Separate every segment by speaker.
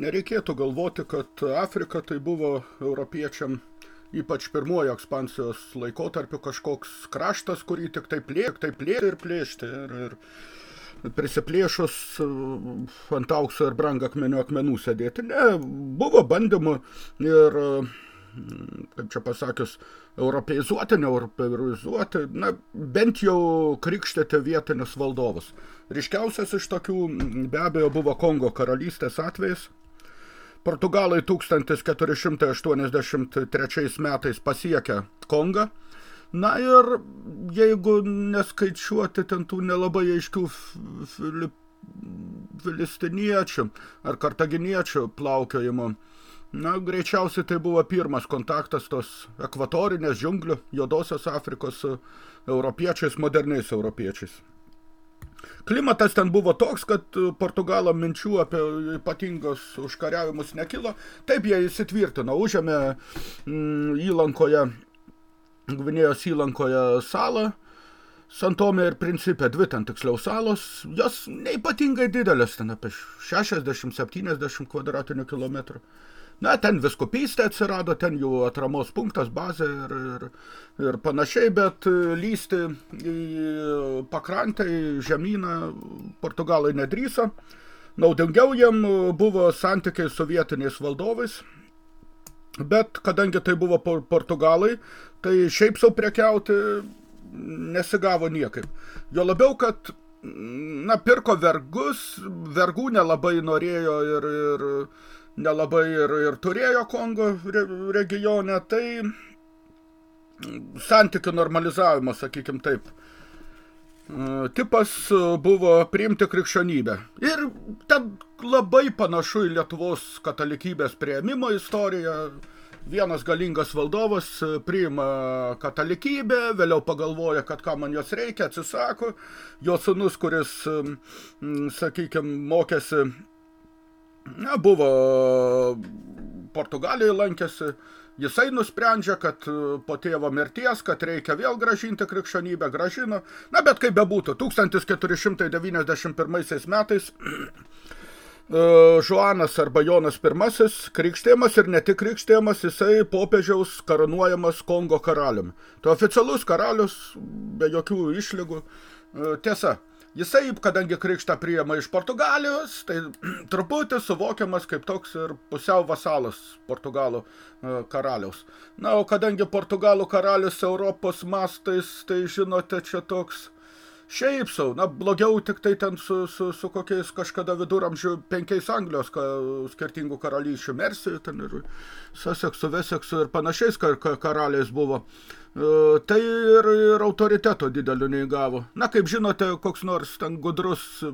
Speaker 1: nereikėtų galvoti, kad Afrika tai buvo europiečiam ypač pirmojo ekspansijos laikotarpiu kažkoks kraštas, kurį tik taip plėk, taip plėk ir plėšti. Ir, ir prisiplėšus ant aukso ir brangakmenio akmenų sėdėti. Ne, buvo bandymų ir, kaip čia pasakius, europeizuoti, neeuropeizuoti, na, bent jau krikštėti vietinius valdovus. Ryškiausias iš tokių be abejo buvo Kongo karalystės atvejais, Portugalai 1483 metais pasiekia Kongą. Na ir jeigu neskaičiuoti ten tų nelabai aiškių filistiniečių ar kartaginiečių plaukiojimo, na, greičiausiai tai buvo pirmas kontaktas tos ekvatorinės džiunglių, juodosios Afrikos su europiečiais, moderniais europiečiais. Klimatas ten buvo toks, kad Portugalo minčių apie ypatingos užkariavimus nekilo. Taip jie įsitvirtino, užėmė mm, įlankoje, Gvinėjos įlankoje salą, Santomė ir Principė, dvi ten tiksliau salos, jos neipatingai didelės, ten apie 60-70 kvadratinių kilometrų. Na, ten viskupystė atsirado, ten jų atramos punktas, bazė ir, ir, ir panašiai, bet lysti į pakrantę, į žemyną portugalai nedryso. Naudingiau jiem buvo santykiai su vietiniais valdovais, bet kadangi tai buvo portugalai, tai šiaip sau prekiauti nesigavo niekaip. Jo labiau, kad na, pirko vergus, vergų nelabai norėjo ir, ir nelabai ir, ir turėjo Kongo regione, tai santykių normalizavimas, sakykim taip. Tipas buvo priimti krikščionybę. Ir ten labai panašu į Lietuvos katalikybės prieimimo istoriją. Vienas galingas valdovas priima katalikybę, vėliau pagalvoja, kad ką man jos reikia, atsisako. Jo sunus, kuris, sakykime, mokėsi Na, buvo Portugalijoje lankėsi, jisai nusprendžia, kad po tėvo mirties, kad reikia vėl gražinti krikščionybę, gražino. Na, bet kaip bebūtų, 1491 metais Žuanas arba Jonas I krikštėjimas ir ne tik krikštėjimas, jisai popiežiaus koronuojamas Kongo karaliumi. Tai oficialus karalius be jokių išlygų. Tiesa, Jisai, kadangi krikštą priima iš Portugalijos, tai truputį suvokiamas kaip toks ir pusiau vasalas Portugalų e, karaliaus. Na, o kadangi Portugalų karalius Europos mastais, tai žinote, čia toks šiaip sau, na, blogiau tik tai ten su, su, su kokiais kažkada viduramžių penkiais Anglijos ka, skirtingų karalyšių Mersijų, ten ir Sussexų, Veseksų ir panašiais kar, kar, karaliais buvo. E, tai ir, ir autoriteto didelio neįgavo. Na, kaip žinote, koks nors ten gudrus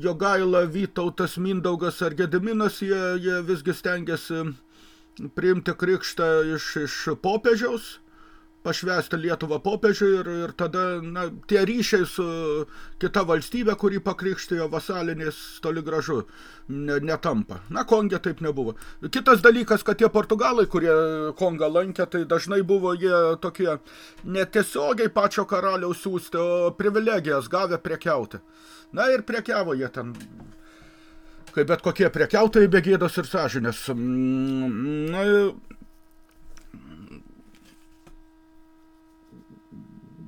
Speaker 1: Jogaila, Vytautas, Mindaugas ar Gediminas, jie, jie visgi stengiasi priimti krikštą iš, iš popiežiaus pašvesti Lietuvą popiežiui ir, ir tada na, tie ryšiai su kita valstybė, kurį pakrikštijo vasaliniais toli gražu ne, netampa. Na, Kongė taip nebuvo. Kitas dalykas, kad tie portugalai, kurie Kongą lankė, tai dažnai buvo jie tokie netiesiogiai pačio karaliaus siūsti, o privilegijas gavę prekiauti. Na ir prekiavo jie ten kaip bet kokie prekiautojai be gėdos ir sąžinės. Mm, na,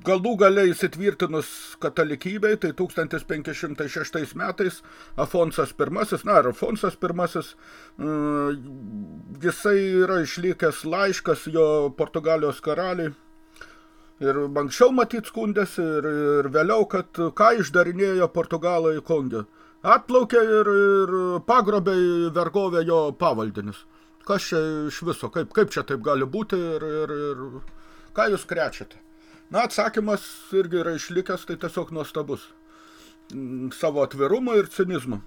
Speaker 1: Galų gale įsitvirtinus katalikybei, tai 1506 metais Afonsas I, na, ar Afonsas I, mm, jisai yra išlikęs laiškas jo Portugalijos karaliai. Ir anksčiau matyt skundėsi ir, ir vėliau, kad ką išdarinėjo Portugalai Kongė. Atplaukė ir, ir pagrobė vergovę jo pavaldinius. Kas čia iš viso, kaip, kaip čia taip gali būti ir, ir, ir ką jūs krečiate? Na, atsakymas irgi yra išlikęs, tai tiesiog nuostabus. Mm, savo atvirumo ir cinizmo.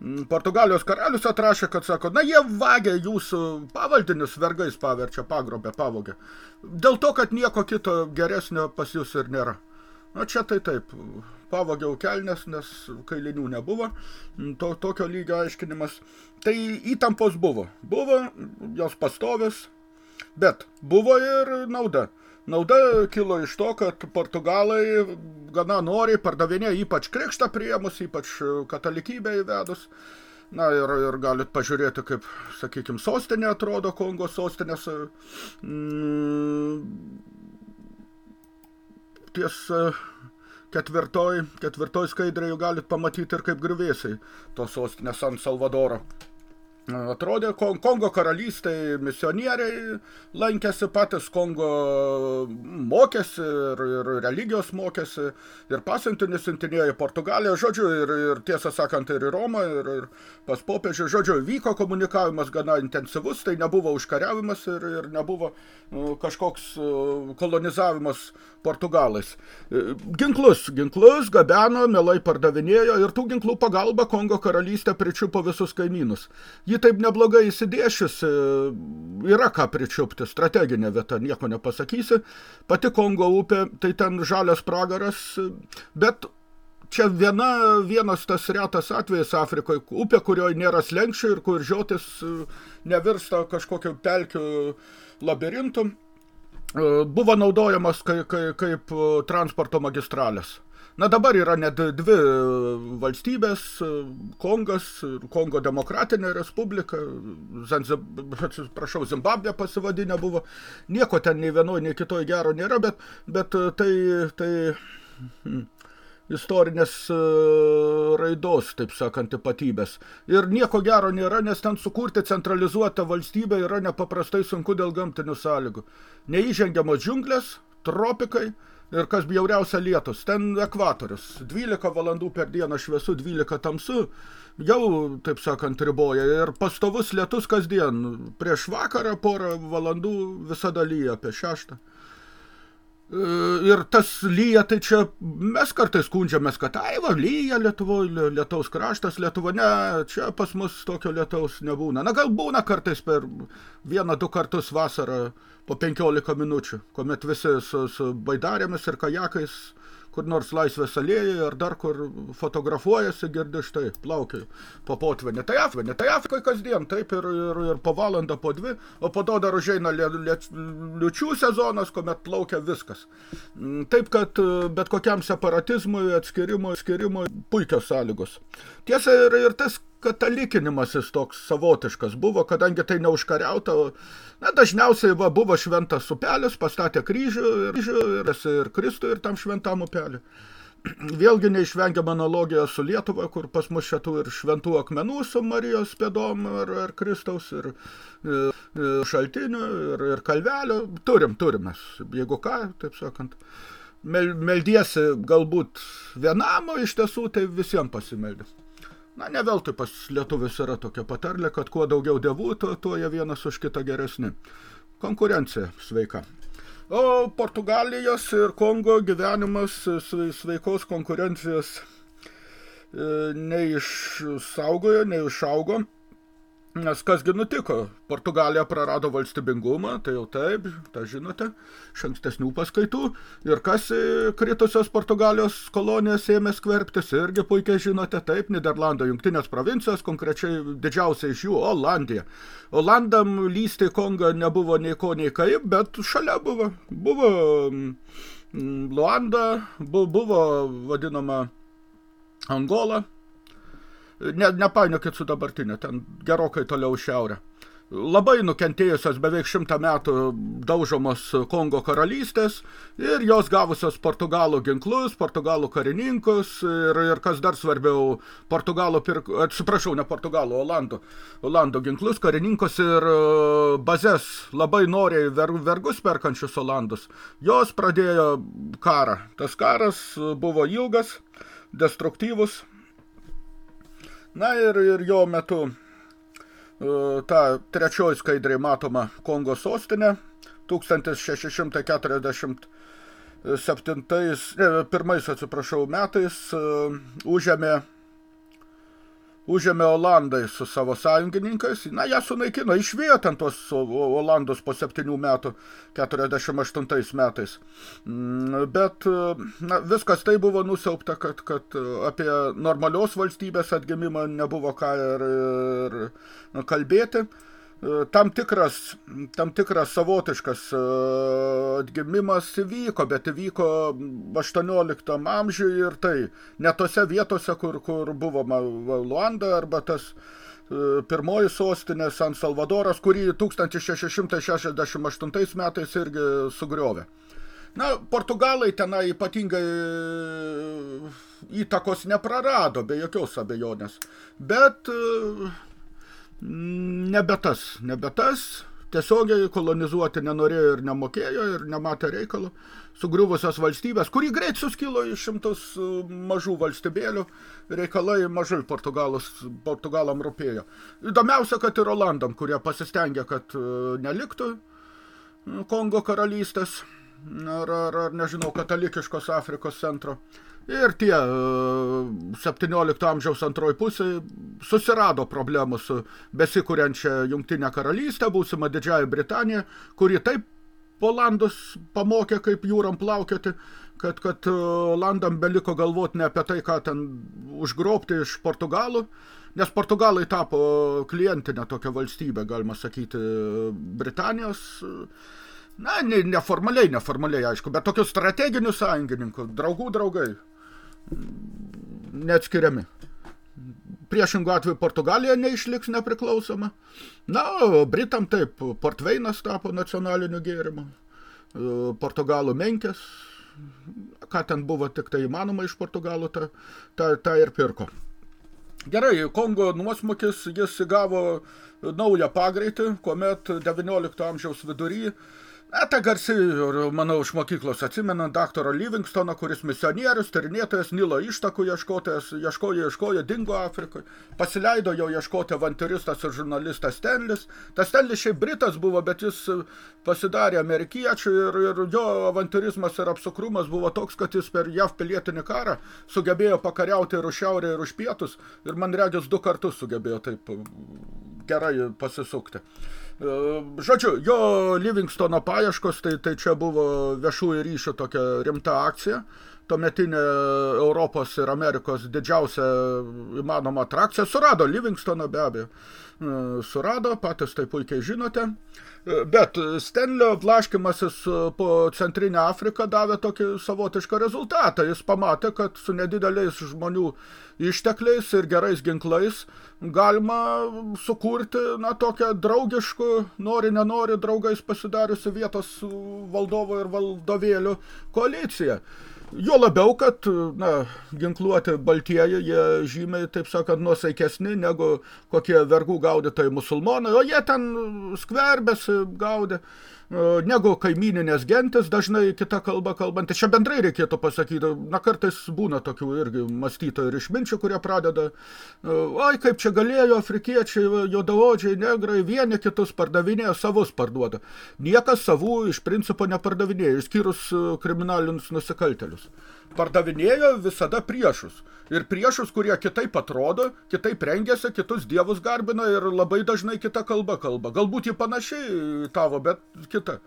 Speaker 1: Mm, Portugalijos karalius atrašė, kad sako, na jie vagia jūsų pavaldinius vergais paverčia, pagrobę, pavogę. Dėl to, kad nieko kito geresnio pas jūs ir nėra. Na čia tai taip, pavogiau kelnes, nes kailinių nebuvo, mm, to, tokio lygio aiškinimas. Tai įtampos buvo, buvo jos pastovės, bet buvo ir nauda. Nauda kilo iš to, kad Portugalai gana noriai pardavinėjo ypač krikštą priemus, ypač katalikybę įvedus, Na ir, ir galit pažiūrėti, kaip, sakykime, sostinė atrodo Kongo sostinės. Mm, ties ketvirtoj, ketvirtoj skaidrėje galit pamatyti ir kaip grįvėsiai tos sostinės San Salvadoro. Atrodė, Kongo karalystėje misionieriai lankėsi patys, Kongo mokėsi ir, ir religijos mokėsi, ir pasiuntinį siuntinėjo į Portugaliją, žodžiu, ir, ir tiesą sakant, ir į Romą, ir, ir pas popiežių, žodžiu, vyko komunikavimas gana intensyvus, tai nebuvo užkariavimas ir, ir nebuvo nu, kažkoks kolonizavimas portugalais. E, ginklus, ginklus gabeno, mielai pardavinėjo ir tų ginklų pagalba Kongo karalystė pričiupo visus kaimynus. Ji taip neblogai įsidėšiusi, yra ką pričiupti, strateginė vieta, nieko nepasakysi. Pati Kongo upė, tai ten žalias pragaras, bet čia viena, vienas tas retas atvejis Afrikoje, upė, kurioje nėra slenkščių ir kur žiotis nevirsta kažkokiu pelkiu labirintu, buvo naudojamas kaip, kaip, kaip transporto magistralės. Na dabar yra net dvi valstybės, Kongas, Kongo demokratinė respublika, Zanzib, prašau, Zimbabvė pasivadinę buvo. Nieko ten nei vienoje, nei kitoje gero nėra, bet, bet tai, tai hmm, istorinės raidos, taip sakant, ypatybės. Ir nieko gero nėra, nes ten sukurti centralizuotą valstybę yra nepaprastai sunku dėl gamtinių sąlygų. Neįžengiamos džiunglės, tropikai, Ir kas bjauriausia lietus, ten ekvatorius, 12 valandų per dieną šviesu, 12 tamsu, jau, taip sakant, riboja. Ir pastovus lietus kasdien, prieš vakarą porą valandų visada lyja apie šeštą. E, ir tas lyja, tai čia mes kartais skundžiamės, kad ai va, lyja Lietuvoje, lietaus kraštas Lietuva, ne, čia pas mus tokio lietaus nebūna. Na, gal būna kartais per vieną, du kartus vasarą po 15 minučių, kuomet visi su, su baidarėmis ir kajakais kur nors laisvės alėjoje ar dar kur fotografuojasi, girdi štai, plaukiai po potvenį. Tai Afrikai, tai Afrikai kasdien, taip ir, ir, ir po valandą, po dvi, o po to dar užeina li, li, liučių sezonas, kuomet plaukia viskas. Mm, taip, kad bet kokiam separatizmui, atskirimui, atskirimui puikios sąlygos. Tiesa, ir, ir tas katalikinimasis toks savotiškas buvo, kadangi tai neužkariauta, na, dažniausiai va, buvo šventas upelis, pastatė kryžių ir, ir, ir Kristų ir tam šventam upelį. Vėlgi neišvengiama analogija su Lietuva, kur pas mus šitų ir šventų akmenų su Marijos pėdom ir, ir Kristaus, ir, ir, ir šaltinių, ir, ir kalvelio. Turim, turim mes, jeigu ką, taip sakant. Mel, meldiesi galbūt vienam, o iš tiesų tai visiems pasimeldės. Na, ne veltui pas lietuvis yra tokia patarlė, kad kuo daugiau dievų, tuo, tuo jie vienas už kitą geresni. Konkurencija sveika. O Portugalijos ir Kongo gyvenimas sveikos konkurencijos e, neišsaugojo, neišaugo. Nes kasgi nutiko? Portugalija prarado valstybingumą, tai jau taip, tą žinote, iš ankstesnių paskaitų. Ir kas kritusios Portugalijos kolonijos ėmė skverbtis, irgi puikiai žinote, taip, Niderlando jungtinės provincijos, konkrečiai didžiausia iš jų Olandija. Olandam lysti Kongą nebuvo nei ko, nei kaip, bet šalia buvo. Buvo mm, Luanda, buvo vadinama Angola, ne, nepainiokit su dabartinė, ten gerokai toliau šiaurė. Labai nukentėjusios beveik šimtą metų daužomos Kongo karalystės ir jos gavusios portugalų ginklus, portugalų karininkus ir, ir kas dar svarbiau, portugalų, pirk, atsiprašau, ne portugalų, olandų, olandų ginklus, karininkus ir e, bazės labai noriai ver, vergus perkančius olandus. Jos pradėjo karą. Tas karas buvo ilgas, destruktyvus, Na ir, ir jo metu e, ta trečioji skaidriai matoma Kongo sostinė 1647 ne, pirmais, atsiprašau, metais e, užėmė užėmė Olandai su savo sąjungininkais, na, ją sunaikino, išvėjo ten tos Olandus po septynių metų, 48 metais. Mm, bet na, viskas tai buvo nusiaupta, kad, kad apie normalios valstybės atgimimą nebuvo ką ir, ir kalbėti. Tam tikras, tam tikras savotiškas e, atgimimas įvyko, bet įvyko 18 amžiuje ir tai ne tose vietose, kur, kur buvo Luanda arba tas e, pirmoji sostinė San Salvadoras, kurį 1668 metais irgi sugriovė. Na, portugalai tenai ypatingai įtakos neprarado, be jokios abejonės. Bet nebe tas, nebe tas, tiesiogiai kolonizuoti nenorėjo ir nemokėjo ir nematė reikalų. Sugriuvusios valstybės, kuri greit suskilo į šimtus e, mažų valstybėlių, reikalai mažai Portugalus, Portugalam rūpėjo. Įdomiausia, kad ir Olandam, kurie pasistengė, kad e, neliktų Kongo karalystės, ar, ar, ar nežinau, katalikiškos Afrikos centro. Ir tie 17 e, amžiaus antroj pusėj susirado problemų su besikuriančia Jungtinė karalystė, būsima Didžiąją Britaniją, kuri taip Olandus pamokė, kaip jūram plaukioti, kad, kad e, Olandam beliko galvoti ne apie tai, ką ten užgrobti iš Portugalų, nes Portugalai tapo klientinę tokią valstybę, galima sakyti, Britanijos. Na, neformaliai, neformaliai, aišku, bet tokių strateginių sąjungininkų, draugų draugai neatskiriami. Priešingų atveju Portugalija neišliks nepriklausoma. Na, Britam taip, Portveinas tapo nacionaliniu gėrimu, Portugalų menkės, ką ten buvo tik tai įmanoma iš Portugalų, tą, tą, tą ir pirko. Gerai, Kongo nuosmukis, jis įgavo naują pagreitį, kuomet 19 amžiaus vidury Na, ta garsi, manau, iš mokyklos atsimena daktaro Livingstono, kuris misionierius, tyrinėtojas, Nilo ištakų ieškotojas, ieškojo, ieškojo, dingo Afrikoje. Pasileido jau ieškoti avanturistas ir žurnalistas Stenlis. Tas Stenlis šiaip Britas buvo, bet jis pasidarė amerikiečių ir, ir jo avanturizmas ir apsukrumas buvo toks, kad jis per JAV pilietinį karą sugebėjo pakariauti ir už šiaurę, ir už pietus. Ir man regis du kartus sugebėjo taip gerai pasisukti. E, žodžiu, jo Livingstono paieškos, tai, tai čia buvo viešųjų ryšių tokia rimta akcija. Tuometinė Europos ir Amerikos didžiausia įmanoma atrakcija. Surado Livingstoną be abejo. E, surado, patys tai puikiai žinote. Bet Stenlio blaškimasis po Centrinę Afriką davė tokį savotišką rezultatą. Jis pamatė, kad su nedideliais žmonių ištekliais ir gerais ginklais galima sukurti na, tokią draugiškų, nori, nenori, draugais pasidariusi vietos valdovo ir valdovėlių koaliciją. Jo labiau, kad na, ginkluoti baltieji, jie žymiai, taip sakant, nuosaikesni negu kokie vergų gaudytojai musulmonai, o jie ten skverbėsi, gaudė negu kaimininės gentis, dažnai kita kalba kalbant. Čia bendrai reikėtų pasakyti, na kartais būna tokių irgi mąstytojų ir išminčių, kurie pradeda, oi kaip čia galėjo afrikiečiai, jodaodžiai, negrai, vieni kitus pardavinėjo, savus parduoda. Niekas savų iš principo nepardavinėjo, išskyrus kriminalinius nusikaltelius. Pardavinėjo visada priešus ir priešus, kurie kitaip atrodo, kitaip rengiasi, kitus dievus garbina ir labai dažnai kita kalba kalba. Galbūt jį panašiai tavo, bet kita.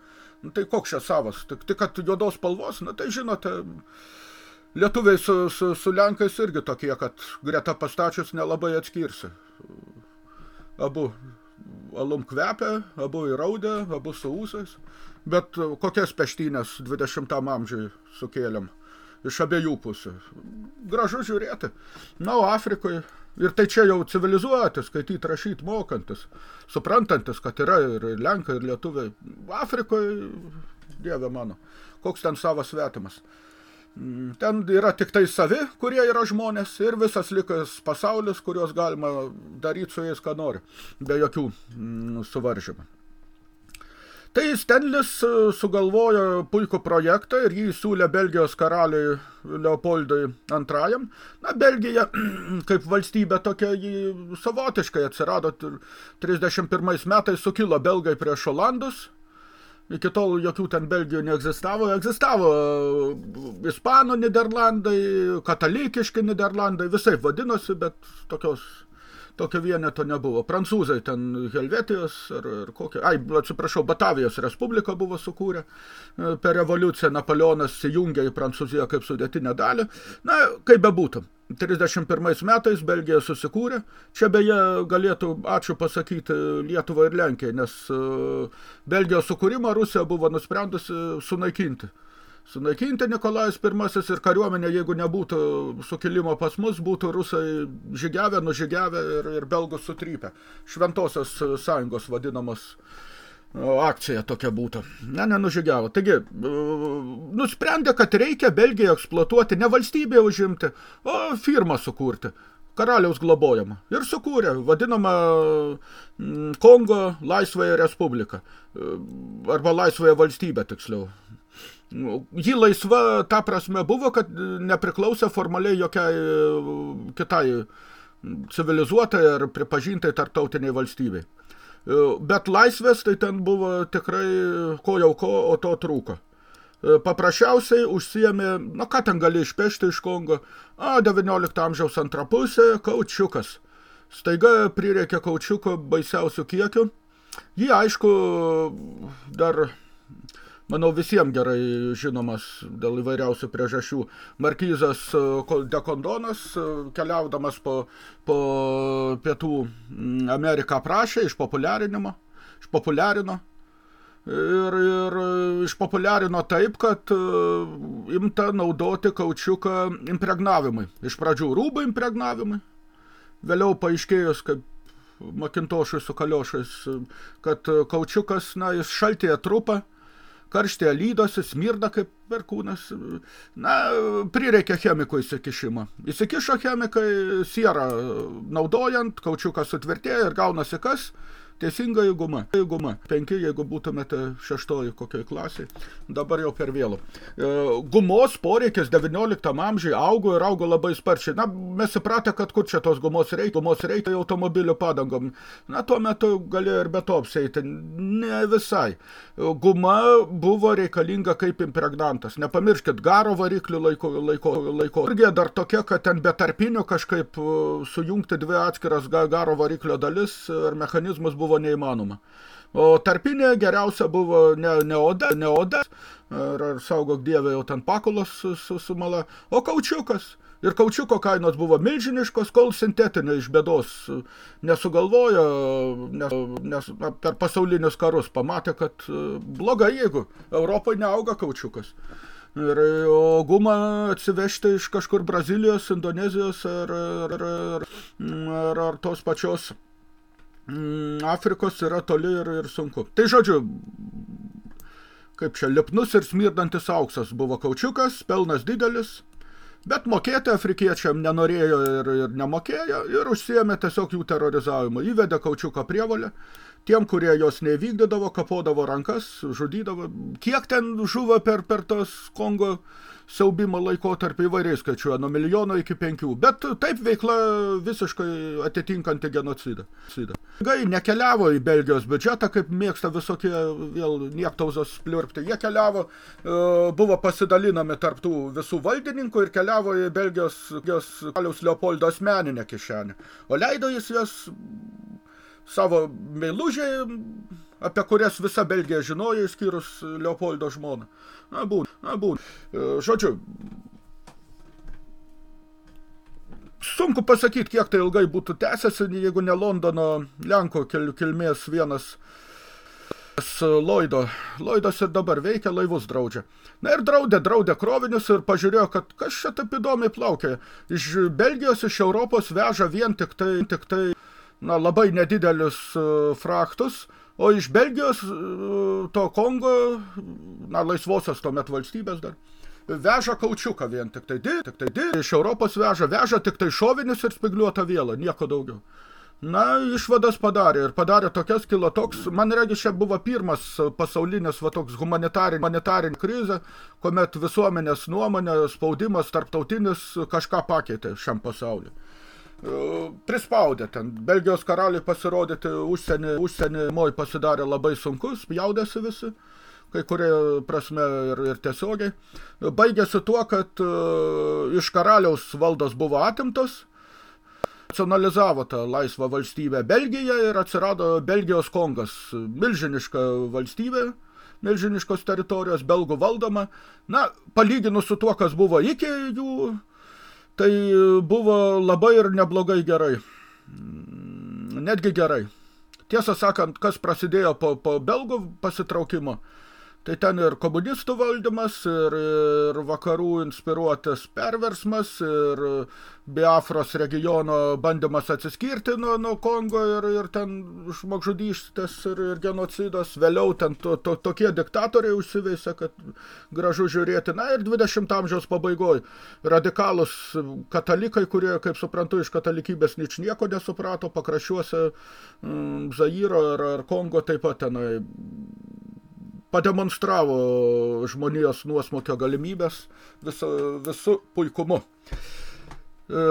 Speaker 1: Nu, tai koks čia savas? Tik, tik kad juodos spalvos, na tai žinote, lietuviai su, su, su lenkais irgi tokie, kad greta pastačius nelabai atskirsi. Abu alum kvepia, abu įraudė, abu su ūsais. Bet kokias peštynės 20 amžiui sukėlėm? Iš abiejų pusių. Gražu žiūrėti. Na, o Afrikoje, ir tai čia jau civilizuoti, skaityti, rašyti, mokantis, suprantantis, kad yra ir Lenkai, ir Lietuviai. Afrikoje, dieve mano, koks ten savas svetimas. Mm, ten yra tik tai savi, kurie yra žmonės ir visas likas pasaulis, kuriuos galima daryti su jais, ką nori, be jokių mm, suvaržymų. Tai Stenlis e, sugalvojo puikų projektą ir jį siūlė Belgijos karaliui Leopoldui II. Na, Belgija kaip valstybė tokia jį savotiškai atsirado 31 metais sukilo belgai prieš Olandus. Iki tol jokių ten Belgijų neegzistavo. Egzistavo Ispanų Niderlandai, katalikiški Niderlandai, visai vadinosi, bet tokios tokio vieneto nebuvo. Prancūzai ten Helvetijos ar, ar kokia, ai, atsiprašau, Batavijos Respublika buvo sukūrę. E, per revoliuciją Napoleonas įjungė į Prancūziją kaip sudėtinę dalį. Na, kaip bebūtų. 31 metais Belgija susikūrė. Čia beje galėtų ačiū pasakyti Lietuvą ir Lenkiją, nes e, Belgijos sukūrimą Rusija buvo nusprendusi sunaikinti sunaikinti Nikolajus I ir kariuomenė, jeigu nebūtų sukilimo pas mus, būtų rusai žygiavę, nužygiavę ir, ir belgus sutrypę. Šventosios sąjungos vadinamos akcija tokia būtų. Ne, nenužygiavo. Taigi, nusprendė, kad reikia Belgiją eksploatuoti, ne valstybėje užimti, o firmą sukurti karaliaus globojama. Ir sukūrė vadinamą Kongo laisvąją respubliką. Arba laisvąją valstybę, tiksliau. Ji laisva ta prasme buvo, kad nepriklausė formaliai jokiai e, kitai civilizuotai ar pripažintai tarptautiniai valstybei. E, bet laisvės tai ten buvo tikrai ko jau ko, o to trūko. E, paprasčiausiai užsiemė, na ką ten gali išpešti iš Kongo, a, 19 amžiaus antra pusė, kaučiukas. Staiga prireikė kaučiuko baisiausių kiekių. Jį, aišku, dar manau, visiems gerai žinomas dėl įvairiausių priežasčių. Markyzas e, Dekondonas, e, keliaudamas po, po pietų Ameriką prašė išpopuliarinimo, išpopuliarino. Ir, ir išpopuliarino taip, kad uh, imta naudoti kaučiuką impregnavimui. Iš pradžių rūbų impregnavimui, vėliau paaiškėjus, kaip makintošui su kaliošais, kad kaučiukas, na, jis šaltėje trupa, karštėje lydosi, smirda kaip perkūnas. Na, prireikia chemikų įsikišimo. Įsikišo chemikai sierą naudojant, kaučiukas sutvirtėja ir gaunasi kas – Teisinga guma. Guma. Penki, jeigu būtumėte šeštoji kokioj klasiai. Dabar jau per vėlų. E, gumos poreikis 19 amžiai augo ir augo labai sparčiai. Na, mes supratę, kad kur čia tos gumos reikia. Gumos reikia automobilių padangom. Na, tuo metu galėjo ir be to apseiti. Ne visai. Guma buvo reikalinga kaip impregnantas. Nepamirškit, garo variklių laiko, laiko, laiko. Irgi dar tokia, kad ten be tarpinių kažkaip e, sujungti dvi atskiras garo variklio dalis ir mechanizmus buvo buvo neįmanoma. O tarpinė geriausia buvo ne, ne oda, ne oda, ar, ar saugok dievė jau ten pakulos su, su, su mala, o kaučiukas. Ir kaučiuko kainos buvo milžiniškos, kol sintetinė iš bėdos nesugalvojo, nes, nes per pasaulinius karus pamatė, kad e, blogai, jeigu Europoje neauga kaučiukas. Ir, o gumą atsivežti iš kažkur Brazilijos, Indonezijos ar, ar, ar, ar, ar tos pačios Afrikos yra toli ir, ir sunku. Tai žodžiu, kaip čia, lipnus ir smirdantis auksas buvo kaučiukas, pelnas didelis, bet mokėti afrikiečiam nenorėjo ir, ir nemokėjo ir užsiėmė tiesiog jų terorizavimu. Įvedė kaučiuko prievolę, tiem, kurie jos nevykdydavo, kapodavo rankas, žudydavo. Kiek ten žuvo per, per tos Kongo siaubimo laikotarpį įvairiai skaičiuoja, nuo milijono iki penkių, bet taip veikla visiškai atitinkanti genocidą. Gai nekeliavo į Belgijos biudžetą, kaip mėgsta visokie vėl niektauzos pliurpti. Jie keliavo, e, buvo pasidalinami tarptų visų valdininkų ir keliavo į Belgijos, Belgijos kaliaus Leopoldo asmeninę kišenę. O leido jis jas savo meilužiai, apie kurias visa Belgija žinojo, išskyrus Leopoldo žmoną. Na, būn, na, būn. E, žodžiu, sunku pasakyti, kiek tai ilgai būtų tęsiasi, jeigu ne Londono Lenko kil, kilmės vienas Loido. Loidas ir dabar veikia, laivus draudžia. Na ir draudė, draudė krovinius ir pažiūrėjo, kad kas čia taip įdomiai plaukia. Iš Belgijos, iš Europos veža vien tik tai, tik tai na, labai nedidelius uh, fraktus, o iš Belgijos uh, to Kongo, na, laisvosios tuomet valstybės dar, veža kaučiuką vien tik tai di, tik tai di, iš Europos veža, veža tik tai šovinius ir spigliuotą vėlą, nieko daugiau. Na, išvadas padarė ir padarė tokias kilo toks, man regis, čia buvo pirmas pasaulinis va toks humanitarin, humanitarin krizė, kuomet visuomenės nuomonė, spaudimas tarptautinis kažką pakeitė šiam pasauliu prispaudė ten. Belgijos karaliui pasirodyti užsienį, užsienį moj pasidarė labai sunkus, jaudėsi visi, kai kurie prasme ir, ir tiesiogiai. Baigėsi tuo, kad uh, iš karaliaus valdos buvo atimtos, nacionalizavo tą laisvą valstybę Belgiją ir atsirado Belgijos Kongas, milžiniška valstybė, milžiniškos teritorijos, belgų valdoma. Na, palyginus su tuo, kas buvo iki jų, tai buvo labai ir neblogai gerai. Netgi gerai. Tiesą sakant, kas prasidėjo po, po belgų pasitraukimo – Tai ten ir komunistų valdymas, ir, ir vakarų inspiruotas perversmas, ir Biafros regiono bandymas atsiskirti nuo, nuo Kongo, ir, ir ten žmogžudystės ir, ir genocidas. Vėliau ten to, to, tokie diktatoriai užsiveisia, kad gražu žiūrėti. Na ir 20 amžiaus pabaigoje radikalus katalikai, kurie, kaip suprantu, iš katalikybės nič nieko nesuprato, pakraščiuose mm, Zairo ar, ar Kongo taip pat tenai pademonstravo žmonijos nuosmokio galimybės visu, visu puikumu. E,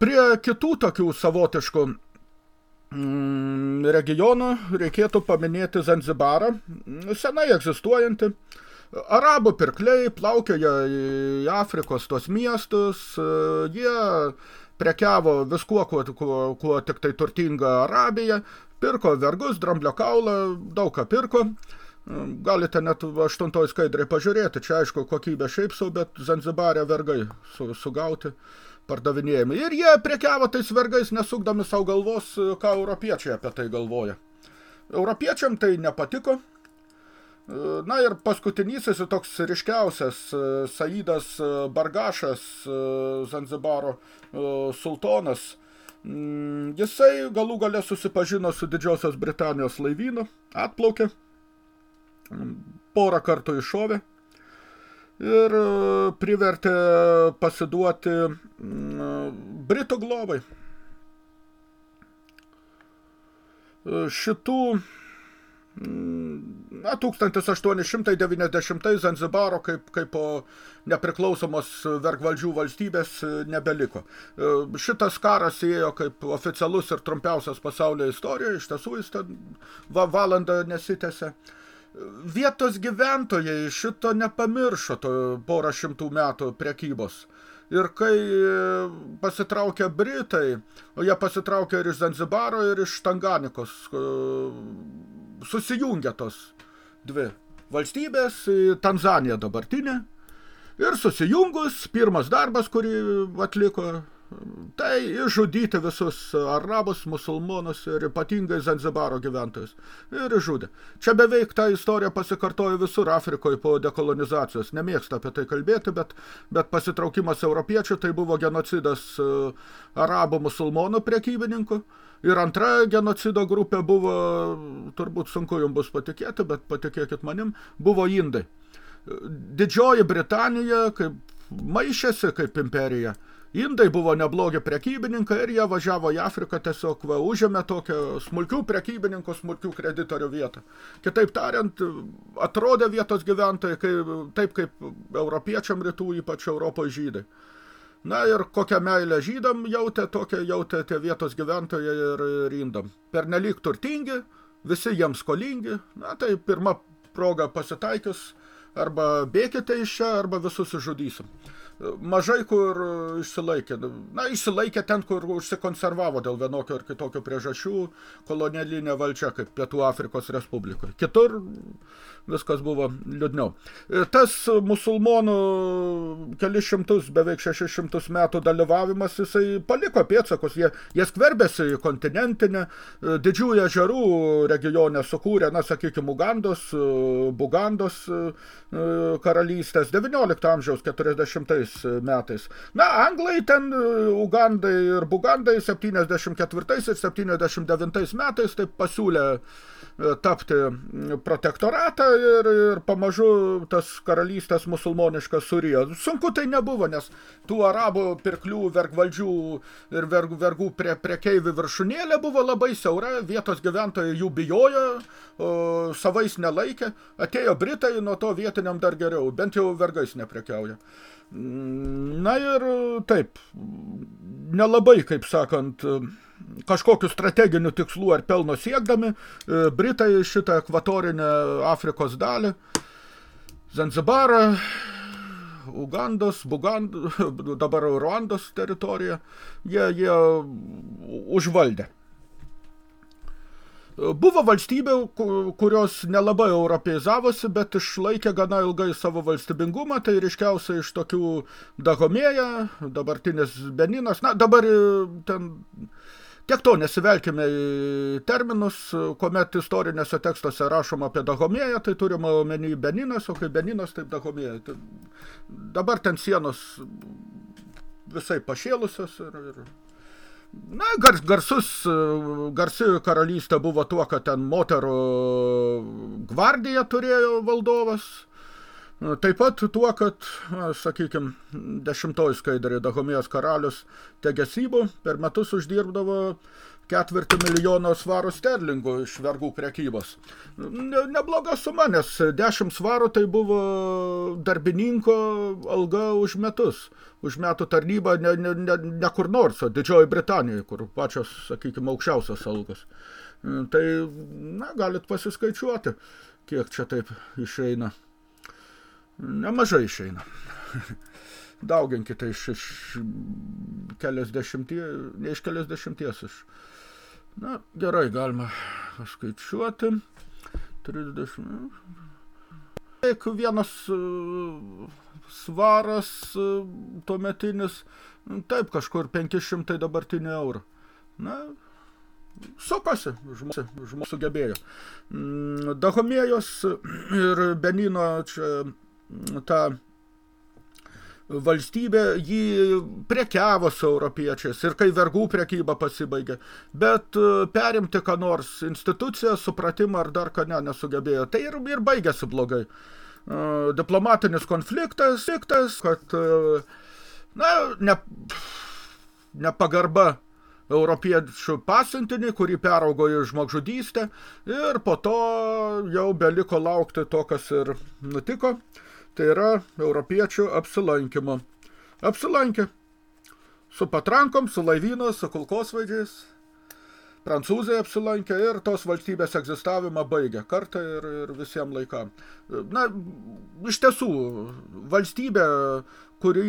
Speaker 1: prie kitų tokių savotiškų mm, regionų reikėtų paminėti Zanzibarą, senai egzistuojantį. Arabų pirkliai plaukioja į Afrikos tos miestus, e, jie prekiavo viskuo, kuo, kuo, kuo tik tai turtinga Arabija, pirko vergus, dramblio kaulą, daug ką pirko. Galite net aštuntoj skaidrai pažiūrėti, čia aišku kokybė šiaip sau, bet Zanzibarė vergai su, sugauti, pardavinėjami. Ir jie prekiavo tais vergais, nesukdami savo galvos, ką europiečiai apie tai galvoja. Europiečiam tai nepatiko. Na ir paskutinysis toks ryškiausias Saidas Bargašas, Zanzibaro sultonas, jisai galų gale susipažino su Didžiosios Britanijos laivynu, atplaukė porą kartų iššovė ir e, privertė pasiduoti Britų globai. E, šitų na, 1890 Zanzibaro kaip, kaip po nepriklausomos vergvaldžių valstybės nebeliko. E, šitas karas įėjo kaip oficialus ir trumpiausias pasaulio istorijoje, iš tiesų jis ten va, valandą nesitėse vietos gyventojai šito nepamiršo to porą šimtų metų prekybos. Ir kai pasitraukė Britai, o jie pasitraukė ir iš Zanzibaro, ir iš Tanganikos, susijungė tos dvi valstybės, Tanzanija dabartinė, ir susijungus, pirmas darbas, kurį atliko Tai išžudyti visus arabus, musulmonus ir ypatingai Zanzibaro gyventojus. Ir išžudė. Čia beveik ta istorija pasikartojo visur Afrikoje po dekolonizacijos. Nemėgsta apie tai kalbėti, bet, bet pasitraukimas europiečių tai buvo genocidas e, arabų musulmonų prekybininkų. Ir antra genocido grupė buvo, turbūt sunku jums bus patikėti, bet patikėkit manim, buvo indai. Didžioji Britanija kaip maišėsi kaip imperija – Indai buvo neblogi prekybininkai ir jie važiavo į Afriką tiesiog va, užėmė tokią smulkių prekybininkų, smulkių kreditorių vietą. Kitaip tariant, atrodė vietos gyventojai kaip, taip kaip europiečiam rytų, ypač Europoje žydai. Na ir kokią meilę žydam jautė, tokią jautė tie vietos gyventojai ir, ir indam. Per nelik turtingi, visi jiems skolingi, na tai pirma proga pasitaikius, arba bėkite iš čia, arba visus išžudysim mažai kur išsilaikė. Na, išsilaikė ten, kur užsikonservavo dėl vienokio ar kitokio priežasčių kolonialinė valdžia, kaip Pietų Afrikos Respublikoje. Kitur viskas buvo liūdniau. Tas musulmonų kelis šimtus, beveik šešis šimtus metų dalyvavimas, jisai paliko pėtsakus, jie, jie skverbėsi į kontinentinę, didžiųjų ežerų regione sukūrė, na, sakykime, Ugandos, Bugandos karalystės 19 amžiaus 40 metais. Na, anglai ten, Ugandai ir Bugandai 74 ir 79 metais taip pasiūlė E, tapti protektoratą ir, ir pamažu tas karalystės musulmoniškas surijo. Sunku tai nebuvo, nes tų arabų pirklių, vergvaldžių ir vergų, vergų prie, priekeivių viršūnėlė buvo labai siaura, vietos gyventojai jų bijojo, o, savais nelaikė, atėjo Britai, nuo to vietiniam dar geriau, bent jau vergais neprekiauja. Na ir taip, nelabai, kaip sakant, kažkokių strateginių tikslų ar pelno siekdami, Britai šitą ekvatorinę Afrikos dalį, Zanzibarą, Ugandos, Bugand, dabar Ruandos teritorija, jie, jie užvaldė. Buvo valstybių, kurios nelabai europeizavosi, bet išlaikė gana ilgai savo valstybingumą, tai ryškiausiai iš tokių Dahomėja, dabartinis Beninas, na dabar ten Tiek to nesivelkime į terminus, kuomet istorinėse tekstuose rašoma apie Dahomėją, tai turima omeny Beninas, o kai Beninas, taip Dahomėja. Tai dabar ten sienos visai pašėlusios ir, ir Na, gars, garsus, garsi karalystė buvo tuo, kad ten moterų gvardija turėjo valdovas, Taip pat tuo, kad, sakykime, dešimtoji skaidrė Dahomijos karalius Tegesybų per metus uždirbdavo ketvirtį milijono svarų sterlingų iš vergų prekybos. Ne, nebloga suma, nes 10 svarų tai buvo darbininko alga už metus. Už metų tarnybą ne, ne, ne, ne kur nors, o Didžioji Britanija, kur pačios, sakykime, aukščiausios algos. Tai, na, galit pasiskaičiuoti, kiek čia taip išeina. Nemažai išeina. Dauginkite iš, iš keliasdešimties, ne iš keliasdešimties, iš... Na, gerai, galima paskaičiuoti. 30... Tik vienas svaras tuometinis, taip, kažkur 500 dabartinį eurų. Na, sukasi, žmogus sugebėjo. Dahomėjos ir Benino čia ta valstybė jį prekiavo su europiečiais ir kai vergų prekyba pasibaigė, bet e, perimti ką nors instituciją, supratimą ar dar ką ne, nesugebėjo. Tai ir, ir baigėsi blogai. E, diplomatinis konfliktas, siktas, kad e, na, ne, nepagarba europiečių pasiuntinį, kurį peraugo į žmogžudystę ir po to jau beliko laukti to, kas ir nutiko tai yra europiečių apsilankymo. Apsilankė su patrankom, su laivynu, su kulkosvaidžiais. Prancūzai apsilankė ir tos valstybės egzistavimą baigė kartą ir, ir visiems laikam. Na, iš tiesų, valstybė, kuri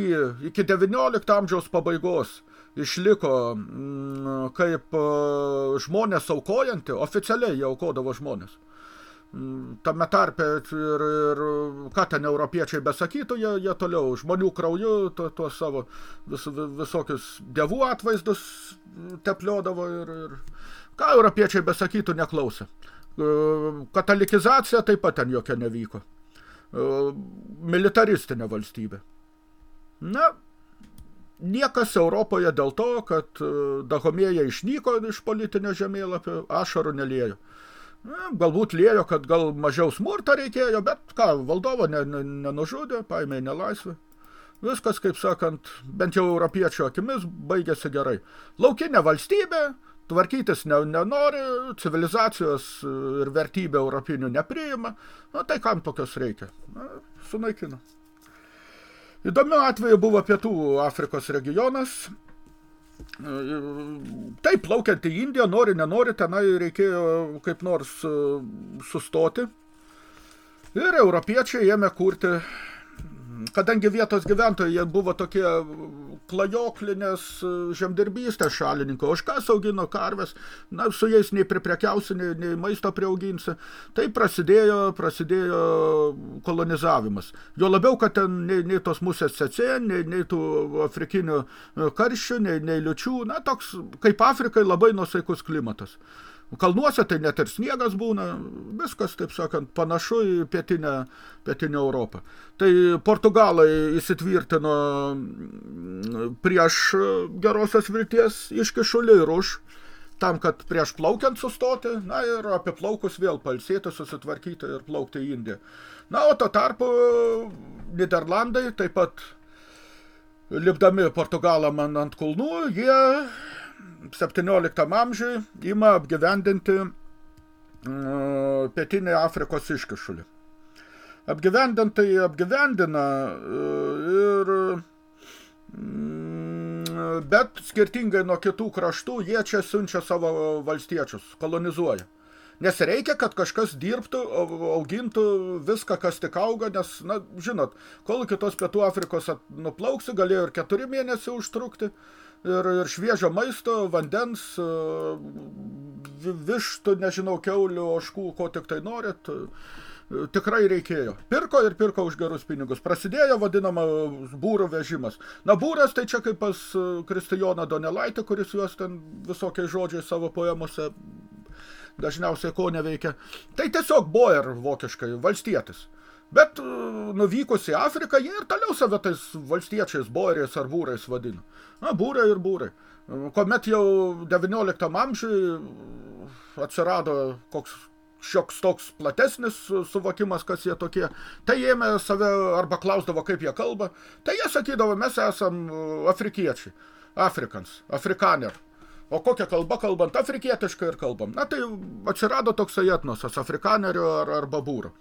Speaker 1: iki 19 amžiaus pabaigos išliko m, kaip žmonės aukojanti, oficialiai jie aukodavo žmonės tame tarpe ir, ir ką ten europiečiai besakytų, jie, jie toliau žmonių krauju tuos to savo vis, visokius dievų atvaizdus tepliodavo ir, ir ką europiečiai besakytų neklausė. Katalikizacija taip pat ten jokia nevyko. Militaristinė valstybė. Na, niekas Europoje dėl to, kad Dahomėja išnyko iš politinio žemėlapio, ašarų nelėjo. Na, galbūt lėjo, kad gal mažiau smurto reikėjo, bet ką, valdovo ne, ne, nenužudė, paėmė nelaisvę. Viskas, kaip sakant, bent jau europiečių akimis baigėsi gerai. Laukinė valstybė, tvarkytis ne, nenori, civilizacijos ir vertybė europinių nepriima, na tai kam tokios reikia? Na, sunaikino. Įdomių atveju buvo Pietų Afrikos regionas, Taip, plaukiant į Indiją, nori, nenori, tenai reikėjo kaip nors e, sustoti. Ir europiečiai ėmė kurti kadangi vietos gyventojai jie buvo tokie klajoklinės e, žemdirbystės šalininkai, už kas augino karves, na, su jais nei priprekiausi, nei, nei maisto priauginsi. Tai prasidėjo, prasidėjo kolonizavimas. Jo labiau, kad ten nei, nei tos musės cecė, nei, nei tų afrikinių e, karščių, nei, nei liučių, na, toks kaip Afrikai labai nusaikus klimatas. Kalnuose tai net ir sniegas būna, viskas, taip sakant, panašu į pietinę, pietinę Europą. Tai Portugalai įsitvirtino prieš gerosios vilties iškišulį ir už, tam, kad prieš plaukiant sustoti, na ir apie plaukus vėl palsėti, susitvarkyti ir plaukti į Indiją. Na, o to tarpu Niderlandai taip pat lipdami Portugalam ant kulnų, jie 17 amžiui ima apgyvendinti mm, pietinį Afrikos iškišulį. Apgyvendintai apgyvendina e, ir mm, bet skirtingai nuo kitų kraštų jie čia siunčia savo valstiečius, kolonizuoja. Nes reikia, kad kažkas dirbtų, augintų viską, kas tik auga, nes, na, žinot, kol kitos Pietų Afrikos nuplauksi, galėjo ir keturi mėnesiai užtrukti, ir, ir šviežio maisto, vandens, vištų, nežinau, keulių, oškų, ko tik tai norit, tikrai reikėjo. Pirko ir pirko už gerus pinigus. Prasidėjo vadinama būro vežimas. Na, būras tai čia kaip pas Kristijoną Donelaitį, kuris juos ten visokiais žodžiais savo poemose dažniausiai ko neveikia. Tai tiesiog boer vokiškai, valstietis. Bet nuvykus į Afriką, jie ir toliau save tais valstiečiais, boeriais ar būrais vadina. Na, būrai ir būrai. Kuomet jau 19 amžiui atsirado koks šioks toks platesnis suvokimas, kas jie tokie, tai ėmė save arba klausdavo, kaip jie kalba, tai jie sakydavo, mes esam afrikiečiai, afrikans, afrikaner. O kokią kalbą kalbant, afrikietiškai ir kalbam. Na tai atsirado toksai etnosas, afrikanerio ar, ar babūro.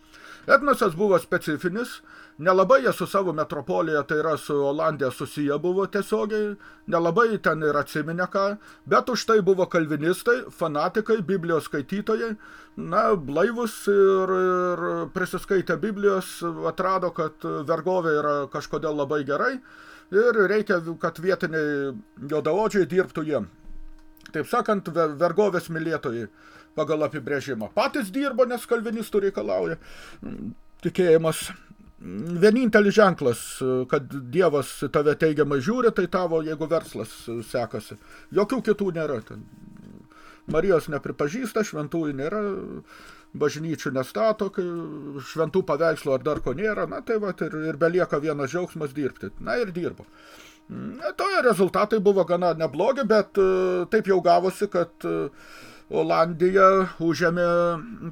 Speaker 1: Etnosas buvo specifinis, nelabai jie su savo metropolija, tai yra su Olandija susiję buvo tiesiogiai, nelabai ten ir atsiminė ką, bet už tai buvo kalvinistai, fanatikai, Biblijos skaitytojai, na, blaivus ir, ir prisiskaitę Biblijos atrado, kad vergovė yra kažkodėl labai gerai ir reikia, kad vietiniai jodaodžiai dirbtų jiem. Taip sakant, vergovės mylėtojai pagal apibrėžimą. Patys dirbo, nes kalvinistų reikalauja tikėjimas. Vienintelis ženklas, kad Dievas tave teigiamai žiūri, tai tavo, jeigu verslas sekasi. Jokių kitų nėra. Ten Marijos nepripažįsta, šventųjų nėra, bažnyčių nestato, šventų paveikslų ar dar ko nėra, na tai va, ir, ir belieka vienas džiaugsmas dirbti. Na ir dirbo. Toje rezultatai buvo gana neblogi, bet taip jau gavosi, kad Olandija užėmė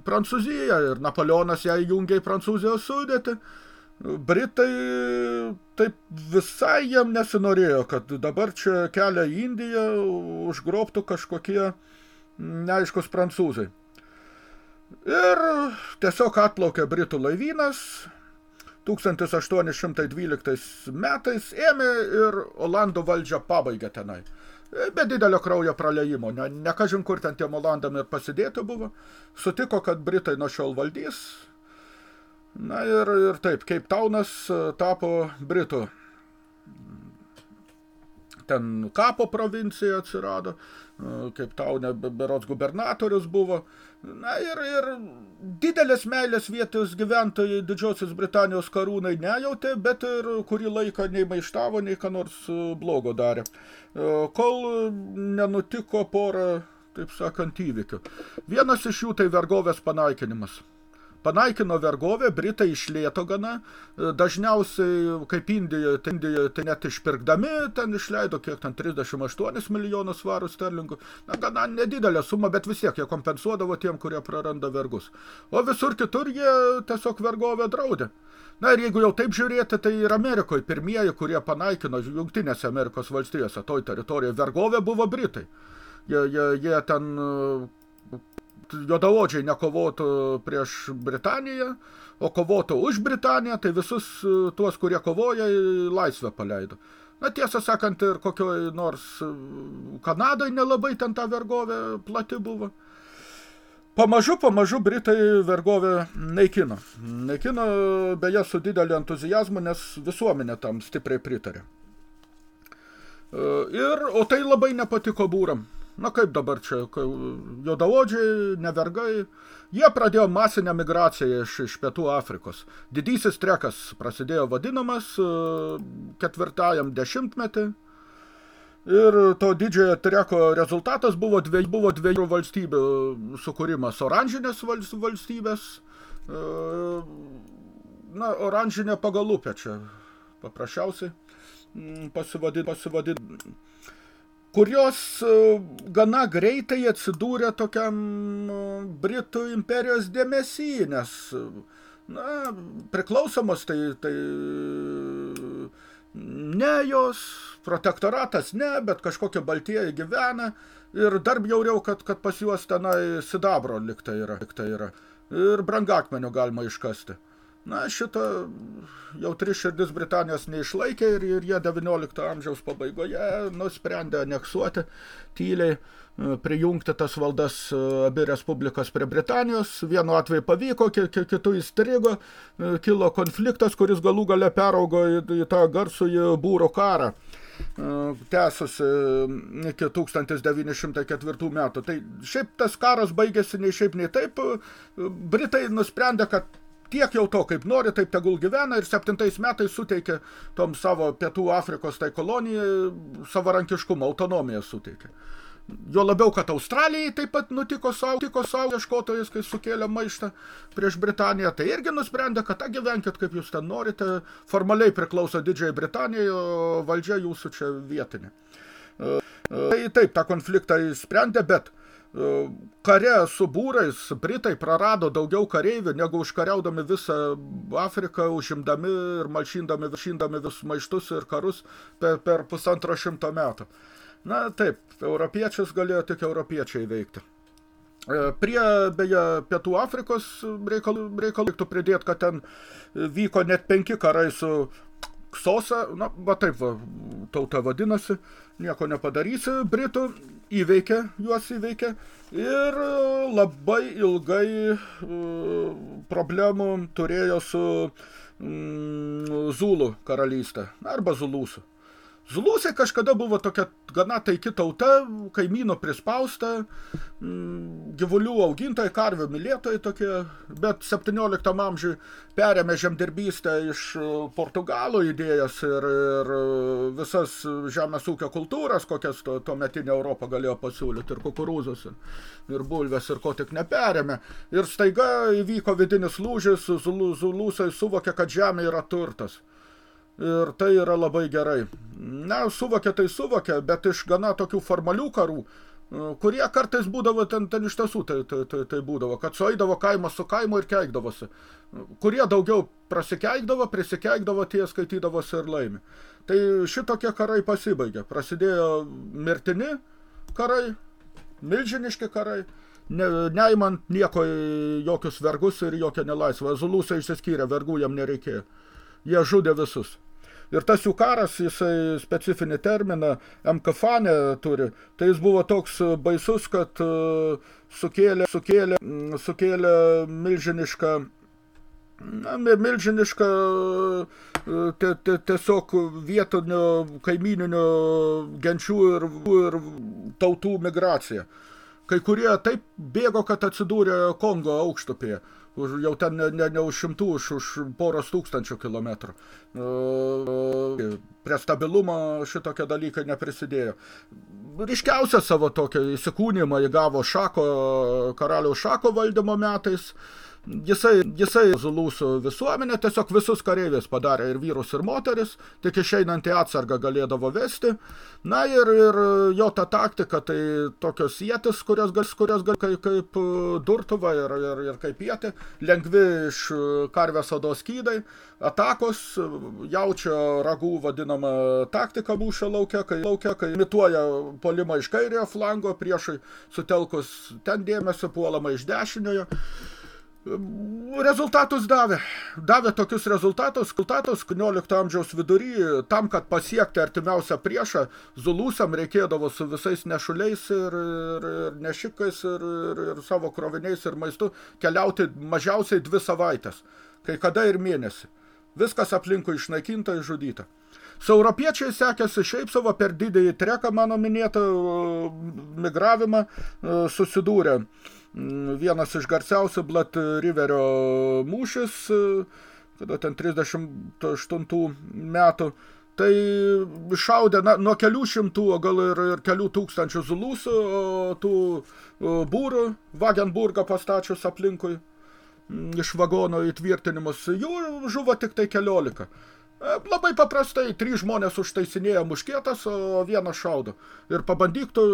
Speaker 1: Prancūziją ir Napoleonas ją įjungė į Prancūzijos sudėtį. Britai taip visai jam nesinorėjo, kad dabar čia kelią į Indiją užgrobtų kažkokie neaiškus prancūzai. Ir tiesiog atplaukė Britų laivynas, 1812 metais ėmė ir Olandų valdžią pabaigė tenai. Be didelio kraujo praleimo, ne, ne kažin kur ten tiem Olandam ir pasidėti buvo. Sutiko, kad Britai nuo šiol valdys. Na ir, ir taip, Cape Townas tapo Britų ten kapo provincija atsirado, kaip taune berods gubernatorius buvo. Na ir, ir didelės meilės vietos gyventojai Didžiosios Britanijos karūnai nejautė, bet ir kurį laiką nei maištavo, nei ką nors blogo darė. Kol nenutiko porą, taip sakant, įvykių. Vienas iš jų tai vergovės panaikinimas panaikino vergovę, Britai išlėto gana, dažniausiai kaip Indijoje, tai, Indijoje, tai net išpirkdami, ten išleido kiek ten 38 milijonus svarų sterlingų, na, gana nedidelė suma, bet vis tiek jie kompensuodavo tiem, kurie praranda vergus. O visur kitur jie tiesiog vergovę draudė. Na ir jeigu jau taip žiūrėti, tai ir Amerikoje pirmieji, kurie panaikino Jungtinėse Amerikos valstijose toj teritorijoje vergovę buvo Britai. Jie, jie, jie ten juodaodžiai nekovotų prieš Britaniją, o kovotų už Britaniją, tai visus e, tuos, kurie kovoja, laisvę paleido. Na, tiesą sakant, ir kokioj nors e, Kanadai nelabai ten ta vergovė plati buvo. Pamažu, pamažu Britai vergovę naikino. Naikino beje su dideliu entuzijazmu, nes visuomenė tam stipriai pritarė. E, ir, o tai labai nepatiko būram. Na kaip dabar čia, juodaodžiai, nevergai, jie pradėjo masinę migraciją iš, iš Pietų Afrikos. Didysis trekas prasidėjo vadinamas e, ketvirtajam dešimtmetį. Ir to didžiojo treko rezultatas buvo dviejų, buvo dviejų valstybių sukūrimas oranžinės valstybės. E, na, oranžinė pagal upę čia paprasčiausiai pasivadin, pasivadin kurios e, gana greitai atsidūrė tokiam e, Britų imperijos dėmesy, nes na, priklausomos tai, tai ne jos, protektoratas ne, bet kažkokie baltieji gyvena ir dar bjauriau, kad, kad pas juos tenai sidabro liktai yra, liktai yra. Ir brangakmenių galima iškasti. Na, šitą jau tris širdis Britanijos neišlaikė ir, ir jie 19 amžiaus pabaigoje nusprendė aneksuoti tyliai, e, prijungti tas valdas e, abi respublikas prie Britanijos. Vienu atveju pavyko, kitų įstrigo, e, kilo konfliktas, kuris galų gale peraugo į, į tą garsųjį būro karą. tęsusi iki 1904 metų. Tai šiaip tas karas baigėsi nei šiaip nei taip. Britai nusprendė, kad tiek jau to, kaip nori, taip tegul gyvena ir septintais metais suteikė tom savo Pietų Afrikos tai kolonijai savarankiškumą, autonomiją suteikė. Jo labiau, kad Australijai taip pat nutiko savo, tiko savo ieškotojais, kai sukėlė maištą prieš Britaniją, tai irgi nusprendė, kad tą gyvenkit, kaip jūs ten norite, formaliai priklauso Didžiai Britanijai, o valdžia jūsų čia vietinė. Tai taip, tą konfliktą įsprendė, bet kare su būrais Britai prarado daugiau kareivių, negu užkariaudami visą Afriką, užimdami ir malšindami, viršindami vis maištus ir karus per, per pusantro šimto metų. Na taip, europiečius galėjo tik europiečiai veikti. Prie, beje, Pietų Afrikos reikalų, reikalų reiktų pridėti, kad ten vyko net penki karai su Ksosa, na, va taip va, tauta vadinasi, nieko nepadarysi, Britų įveikė, juos įveikė ir labai ilgai uh, problemų turėjo su mm, Zulų karalystė, arba Zulusų. Zulusai kažkada buvo tokia gana taiki tauta, kaimyno prispausta, mm, gyvulių augintojai, karvių mylėtojai tokie, bet 17 amžiui perėmė žemdirbystę iš Portugalų idėjas ir, ir visas žemės ūkio kultūras, kokias to, to metinė Europą galėjo pasiūlyti, ir kukurūzus, ir bulves, ir ko tik neperėmė. Ir staiga įvyko vidinis lūžis, Zulusai suvokė, kad žemė yra turtas ir tai yra labai gerai. Na, suvokia tai suvokia, bet iš gana tokių formalių karų, kurie kartais būdavo, ten, ten iš tiesų tai, tai, tai, tai būdavo, kad sueidavo kaimas su kaimu ir keikdavosi. Kurie daugiau prasikeikdavo, prisikeikdavo, tie skaitydavosi ir laimi. Tai šitokie karai pasibaigė. Prasidėjo mirtini karai, milžiniški karai, ne, neimant nieko jokius vergus ir jokią nelaisvą. Zulusai išsiskyrė, vergų jam nereikėjo. Jie žudė visus. Ir tas jų karas, jisai specifinį terminą MKFANE turi, tai jis buvo toks baisus, kad sukėlė, sukėlė, sukėlė milžinišką na, milžinišką te, te, tiesiog vietinio kaimininio genčių ir, ir tautų migraciją. Kai kurie taip bėgo, kad atsidūrė Kongo aukštupėje už, jau ten ne, ne, ne už šimtų, už, už poros tūkstančių kilometrų. Prie stabilumo šitokie dalykai neprisidėjo. Ryškiausią savo tokį įsikūnymą įgavo Šako, karaliaus Šako valdymo metais, Jisai, jisai Zulusų visuomenė tiesiog visus kareivius padarė ir vyrus ir moteris, tik išeinant į atsargą galėdavo vesti. Na ir, ir jo ta taktika, tai tokios jėtis, kurios, kurios kaip, kaip durtuva ir, ir, ir kaip jėti, lengvi iš karvės odos skydai, atakos, jaučio ragų vadinama taktika mūšio laukia, kai, laukia, kai imituoja polimą iš kairiojo flango, priešai sutelkus ten dėmesio puolama iš dešiniojo. Rezultatus davė. Davė tokius rezultatus, rezultatus 19 amžiaus vidury, tam, kad pasiekti artimiausią priešą, Zulusam reikėdavo su visais nešuliais ir, ir, ir nešikais ir, ir, ir savo kroviniais ir maistu keliauti mažiausiai dvi savaitės, kai kada ir mėnesį. Viskas aplinkui išnaikinta ir žudyta. Su europiečiai sekėsi šiaip savo per didįjį treką, mano minėtą migravimą, susidūrė Mm, vienas iš garsiausių Blood Riverio mūšis, kada ten 38 metų, tai šaudė na, nuo kelių šimtų, o gal ir, ir kelių tūkstančių zulusų, tų būrų, Vagenburgą pastačius aplinkui mm, iš vagono įtvirtinimus, jų žuvo tik tai keliolika. E, labai paprastai, trys žmonės užtaisinėja muškietas, o vienas šaudo. Ir pabandyk tu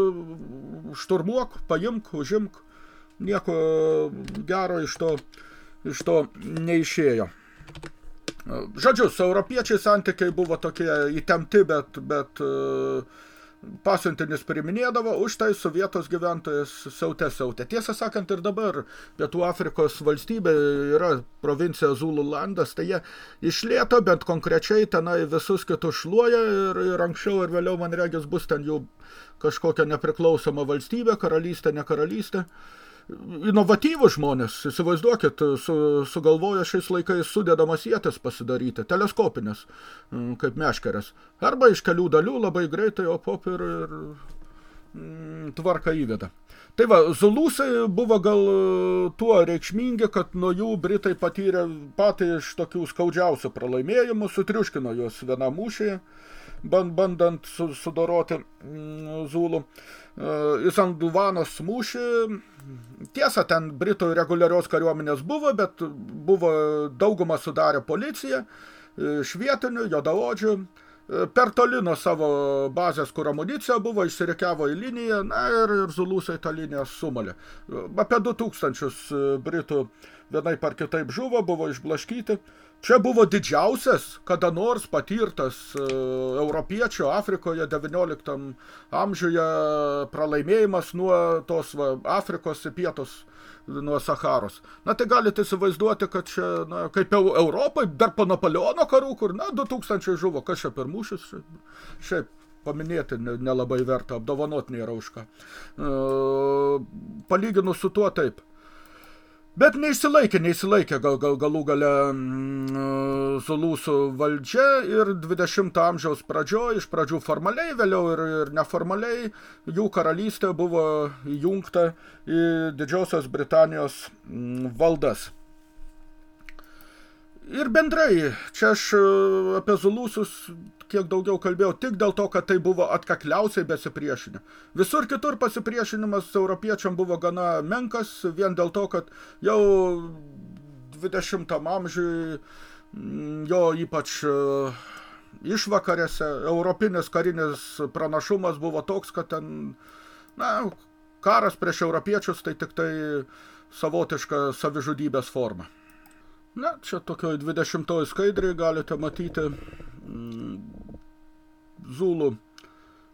Speaker 1: šturmuok, paimk, užimk nieko gero iš to, iš to neišėjo. Žodžiu, su europiečiai santykiai buvo tokie įtempti, bet, bet pasiuntinis priminėdavo, už tai su vietos gyventojas siautė siautė. Tiesą sakant, ir dabar Pietų Afrikos valstybė yra provincija Zululandas, tai jie išlėto, bet konkrečiai tenai visus kitus šluoja ir, ir anksčiau ir vėliau, man regis, bus ten jau kažkokia nepriklausoma valstybė, karalystė, ne karalystė. Inovatyvų žmonės, įsivaizduokit, su, sugalvoja šiais laikais sudėdamas jėtis pasidaryti, teleskopinės, mm, kaip meškerės. Arba iš kelių dalių labai greitai, o pop ir, ir mm, tvarką įveda. Tai va, Zulusai buvo gal tuo reikšmingi, kad nuo jų Britai patyrė patį iš tokių skaudžiausių pralaimėjimų, sutriuškino juos vienam mūšyje bandant sudoroti mm, Zulų. Į Sanduvanos mūšį, tiesa, ten Britų reguliarios kariuomenės buvo, bet buvo daugumą sudarė policija, švietinių, jodaodžių, per toli nuo savo bazės, kur amunicija buvo, išsirikiavo į liniją, na ir, ir Zulusai tą liniją sumalė. Apie 2000 Britų vienaip ar kitaip žuvo, buvo išblaškyti. Čia buvo didžiausias, kada nors patirtas uh, europiečio Afrikoje 19 amžiuje pralaimėjimas nuo tos va, Afrikos į pietus nuo Saharos. Na tai galite įsivaizduoti, kad čia, na, kaip jau Europai, dar po Napoleono karų, kur, na, 2000 žuvo, kas čia per mūšius, šiaip paminėti nelabai verta, apdovanot nėra už ką. Uh, palyginus su tuo taip. Bet neišsilaikė, neišsilaikė gal, gal, galų gale mm, Zulusų valdžia ir 20 amžiaus pradžio, iš pradžių formaliai, vėliau ir, ir neformaliai, jų karalystė buvo įjungta į Didžiosios Britanijos mm, valdas. Ir bendrai, čia aš e, apie Zulusus kiek daugiau kalbėjau tik dėl to, kad tai buvo atkakliausiai besipriešinę. Visur kitur pasipriešinimas europiečiam buvo gana menkas, vien dėl to, kad jau 20 amžiui mm, jo ypač e, išvakarėse europinis karinis pranašumas buvo toks, kad ten, na, karas prieš europiečius tai tik tai savotiška savižudybės forma. Na, čia tokioj 20 skaidriai galite matyti mm, Zulų,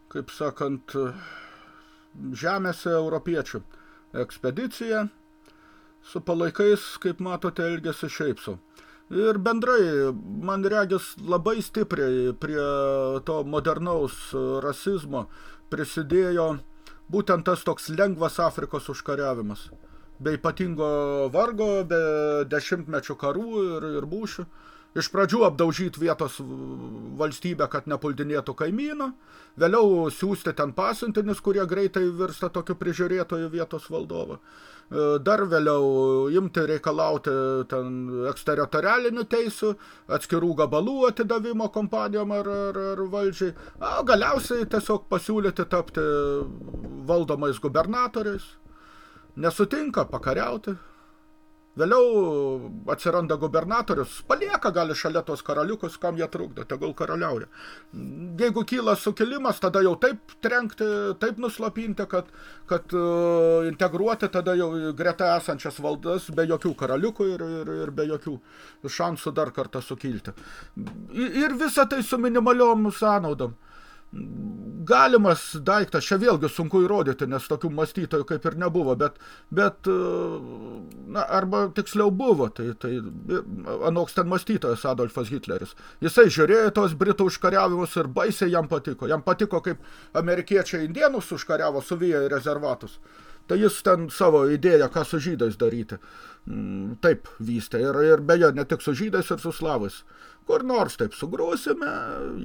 Speaker 1: kaip sakant, žemėse europiečių ekspedicija su palaikais, kaip matote, elgėsi šiaip su. Ir bendrai, man regis, labai stipriai prie to modernaus rasizmo prisidėjo būtent tas toks lengvas Afrikos užkariavimas be ypatingo vargo, be dešimtmečių karų ir, ir būšių. Iš pradžių apdaužyti vietos valstybę, kad nepuldinėtų kaimyną, vėliau siūsti ten pasiuntinius, kurie greitai virsta tokiu prižiūrėtoju vietos valdovą. E, dar vėliau imti reikalauti ten eksteritorialinių teisų, atskirų gabalų atidavimo kompanijom ar, ar, ar valdžiai, o galiausiai tiesiog pasiūlyti tapti valdomais gubernatoriais nesutinka pakariauti. Vėliau atsiranda gubernatorius, palieka gali šalia tos karaliukus, kam jie trukdo, tegul karaliauja. Jeigu kyla sukilimas, tada jau taip trenkti, taip nuslapinti, kad, kad uh, integruoti tada jau greta esančias valdas be jokių karaliukų ir, ir, ir be jokių šansų dar kartą sukilti. Ir visa tai su minimaliom sąnaudom galimas daiktas, čia vėlgi sunku įrodyti, nes tokių mąstytojų kaip ir nebuvo, bet, bet na, arba tiksliau buvo, tai, tai anoks ten mąstytojas Adolfas Hitleris. Jisai žiūrėjo tos Britų užkariavimus ir baisiai jam patiko. Jam patiko, kaip amerikiečiai indienus užkariavo, suviję į rezervatus. Tai jis ten savo idėją, ką su žydais daryti, taip vystė. Ir, ir beje, ne tik su žydais ir su slavais kur nors taip sugrūsime,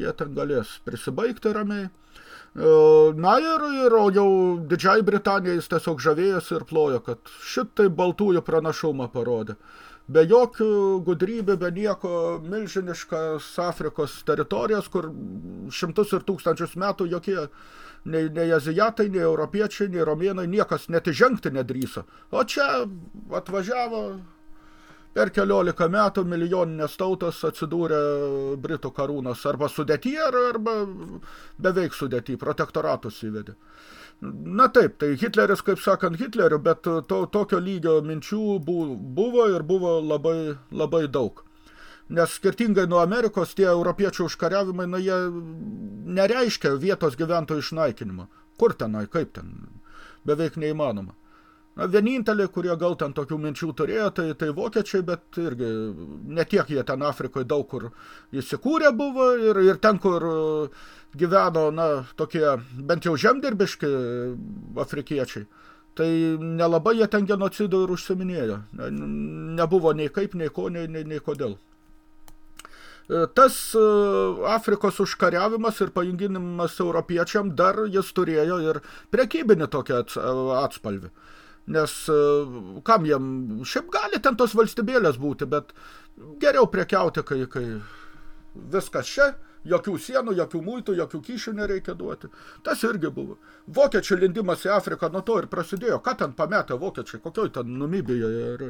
Speaker 1: jie ten galės prisibaigti ramiai. E, na ir, ir jau Didžiai Britanijai jis tiesiog žavėjosi ir plojo, kad šitai baltųjų pranašumą parodė. Be jokių gudrybių, be nieko milžiniškas Afrikos teritorijas, kur šimtus ir tūkstančius metų jokie nei, nei azijatai, nei europiečiai, nei romėnai niekas net įžengti nedrįso. O čia atvažiavo per keliolika metų milijoninės tautos atsidūrė Britų karūnos arba sudėtyje, arba beveik sudėty, protektoratus įvedė. Na taip, tai Hitleris, kaip sakant, Hitleriu, bet to, tokio lygio minčių buvo ir buvo labai, labai daug. Nes skirtingai nuo Amerikos tie europiečių užkariavimai, na, jie nereiškia vietos gyventojų išnaikinimo. Kur tenai, kaip ten? Beveik neįmanoma. Na, vieninteliai, kurie gal ten tokių minčių turėjo, tai, tai vokiečiai, bet irgi ne tiek jie ten Afrikoje daug kur įsikūrė buvo ir, ir ten, kur gyveno, na, tokie bent jau žemdirbiški afrikiečiai, Tai nelabai jie ten genocido ir užsiminėjo. Nebuvo nei kaip, nei ko, nei, nei, nei kodėl. E, tas e, Afrikos užkariavimas ir pajunginimas europiečiam dar jis turėjo ir prekybinį tokią atspalvį. Nes e, kam jam, šiaip gali ten tos valstybėlės būti, bet geriau prekiauti, kai, kai viskas čia, jokių sienų, jokių muitų, jokių kyšių nereikia duoti. Tas irgi buvo. Vokiečių lindimas į Afriką nuo to ir prasidėjo. Ką ten pametė vokiečiai, kokioj ten Numibijoje ar,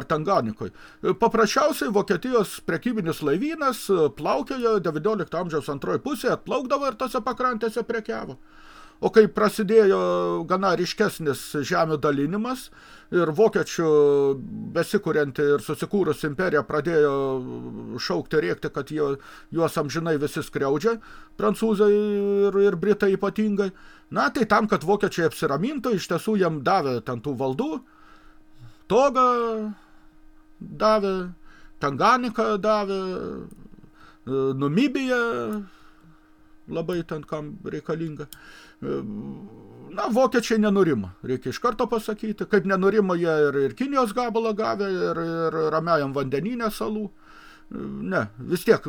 Speaker 1: ar Tanganikoje. Paprasčiausiai Vokietijos prekybinis laivynas plaukėjo 19 amžiaus antroji pusėje, atplaukdavo ir tose pakrantėse prekiavo. O kai prasidėjo gana ryškesnis žemių dalinimas ir vokiečių besikurianti ir susikūrus imperija pradėjo šaukti rėkti, kad jie, juos amžinai visi skriaudžia, prancūzai ir, ir britai ypatingai. Na, tai tam, kad vokiečiai apsiramintų, iš tiesų jam davė ten tų valdų, togą davė, Tanganiką davė, Numibiją labai ten kam reikalinga. Na, vokiečiai nenurimo, reikia iš karto pasakyti, kaip nenurimo jie ir, ir Kinijos gabalą gavę, ir, ir ramiajam vandeninę salų. Ne, vis tiek,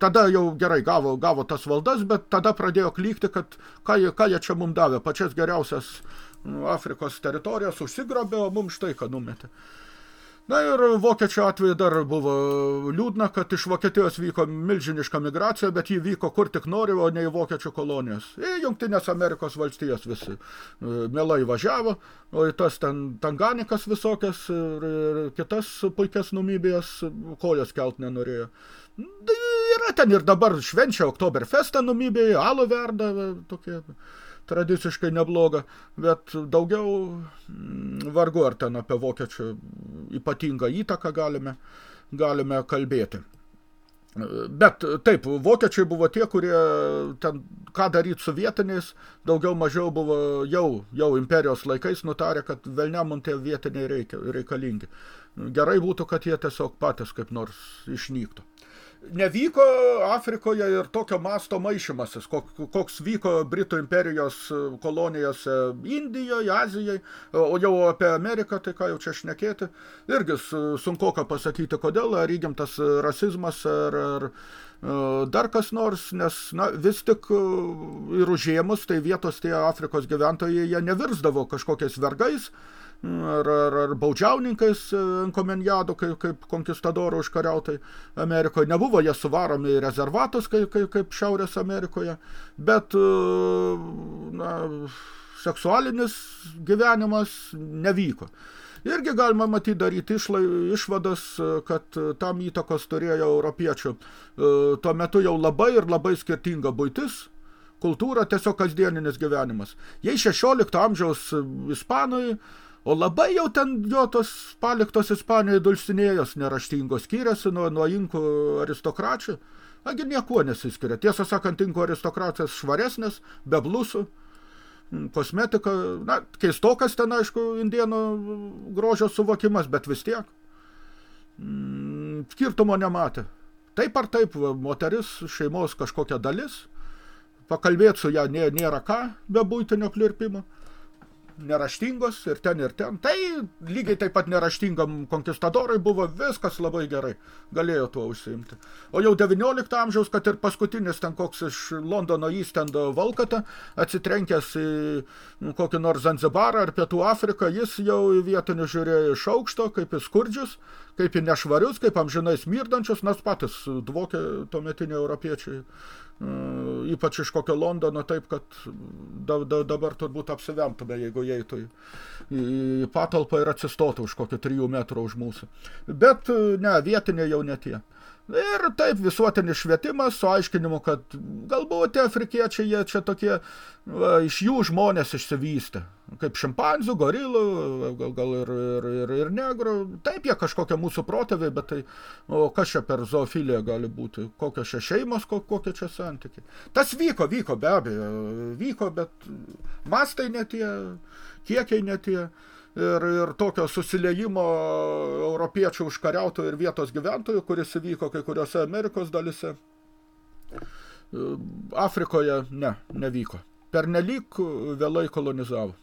Speaker 1: tada jau gerai gavo, gavo tas valdas, bet tada pradėjo klykti, kad ką jie, ką jie čia mums davė, pačias geriausias Afrikos teritorijas užsigrobė, o mums štai ką numetė. Na ir vokiečių atveju dar buvo liūdna, kad iš Vokietijos vyko milžiniška migracija, bet jį vyko kur tik nori, o ne į vokiečių kolonijas. Į Jungtinės Amerikos valstijas visi e, mielai važiavo, o į tas ten Tanganikas visokias ir, ir kitas puikias numybijas kojas kelt nenorėjo. Yra ten ir dabar švenčia Oktoberfestą numybėje, alo verda, tokie tradiciškai nebloga, bet daugiau mm, vargu ar ten apie vokiečių ypatingą įtaką galime, galime kalbėti. Bet taip, vokiečiai buvo tie, kurie ten ką daryti su vietiniais, daugiau mažiau buvo jau, jau imperijos laikais nutarę, kad velniamon tie vietiniai reikia, reikalingi. Gerai būtų, kad jie tiesiog patys kaip nors išnyktų nevyko Afrikoje ir tokio masto maišymasis, koks vyko Britų imperijos kolonijose Indijoje, Azijoje, o jau apie Ameriką, tai ką jau čia šnekėti, irgi sunku ką pasakyti, kodėl, ar įgimtas rasizmas, ar, ar dar kas nors, nes na, vis tik ir užėmus, tai vietos tie Afrikos gyventojai, jie nevirsdavo kažkokiais vergais, ar, ar, ar baudžiauninkais enkomenjado, kaip, kaip konkistadoro užkariautai Amerikoje. Nebuvo jie suvaromi į rezervatus, kaip, kaip, kaip Šiaurės Amerikoje, bet na, seksualinis gyvenimas nevyko. Irgi galima matyti daryti išlai, išvadas, kad tam įtakos turėjo europiečių. Tuo metu jau labai ir labai skirtinga buitis, kultūra, tiesiog kasdieninis gyvenimas. Jei 16 amžiaus ispanui O labai jau ten jo tos paliktos Ispanijoje dulsinėjos neraštingos skiriasi nuo, nuo inkų aristokračių. Agi niekuo nesiskiria. Tiesą sakant, inkų aristokracijos švaresnės, be blusų, kosmetika, na, keistokas ten, aišku, indienų grožio suvokimas, bet vis tiek. Skirtumo nematė. Taip ar taip, moteris, šeimos kažkokia dalis, pakalbėti su ją nėra ką be būtinio klirpimo neraštingos ir ten ir ten. Tai lygiai taip pat neraštingam konkistadorui buvo viskas labai gerai. Galėjo tuo užsiimti. O jau 19 amžiaus, kad ir paskutinis ten koks iš Londono įstendo valkata, atsitrenkęs į nu, kokį nors Zanzibarą ar Pietų Afriką, jis jau į vietinių žiūrėjo iš aukšto, kaip į skurdžius, kaip į nešvarius, kaip amžinai smirdančius, nes patys dvokė tuometiniai europiečiai ypač iš kokio Londono, taip, kad da, da, dabar turbūt apsivemtume, jeigu eitų į, į patalpą ir atsistotų už kokį trijų metrų už mūsų. Bet ne, vietiniai jau netie. Ir taip visuotinis švietimas su aiškinimu, kad galbūt tie afrikiečiai, jie čia tokie, va, iš jų žmonės išsivystė. Kaip šimpanzių, gorilų, gal, gal ir, ir, ir, ir negrų. Taip, jie kažkokie mūsų protėviai, bet tai, o kas čia per zoofiliją gali būti? Kokios čia šeimos, kokie čia santykiai? Tas vyko, vyko, be abejo, vyko, bet mastai netie, kiekiai netie ir, ir tokio susiliejimo europiečių užkariautojų ir vietos gyventojų, kuris įvyko kai kuriuose Amerikos dalise. Afrikoje ne, nevyko. Pernelyg vėlai kolonizavo.